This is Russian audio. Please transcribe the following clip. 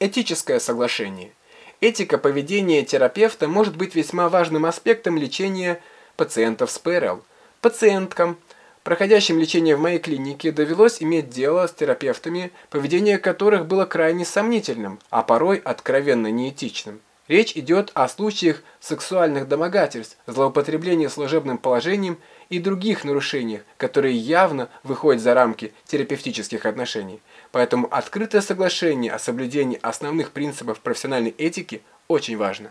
Этическое соглашение. Этика поведения терапевта может быть весьма важным аспектом лечения пациентов с ПРЛ. Пациенткам, проходящим лечение в моей клинике, довелось иметь дело с терапевтами, поведение которых было крайне сомнительным, а порой откровенно неэтичным. Речь идет о случаях сексуальных домогательств, злоупотребления служебным положением и других нарушениях, которые явно выходят за рамки терапевтических отношений. Поэтому открытое соглашение о соблюдении основных принципов профессиональной этики очень важно.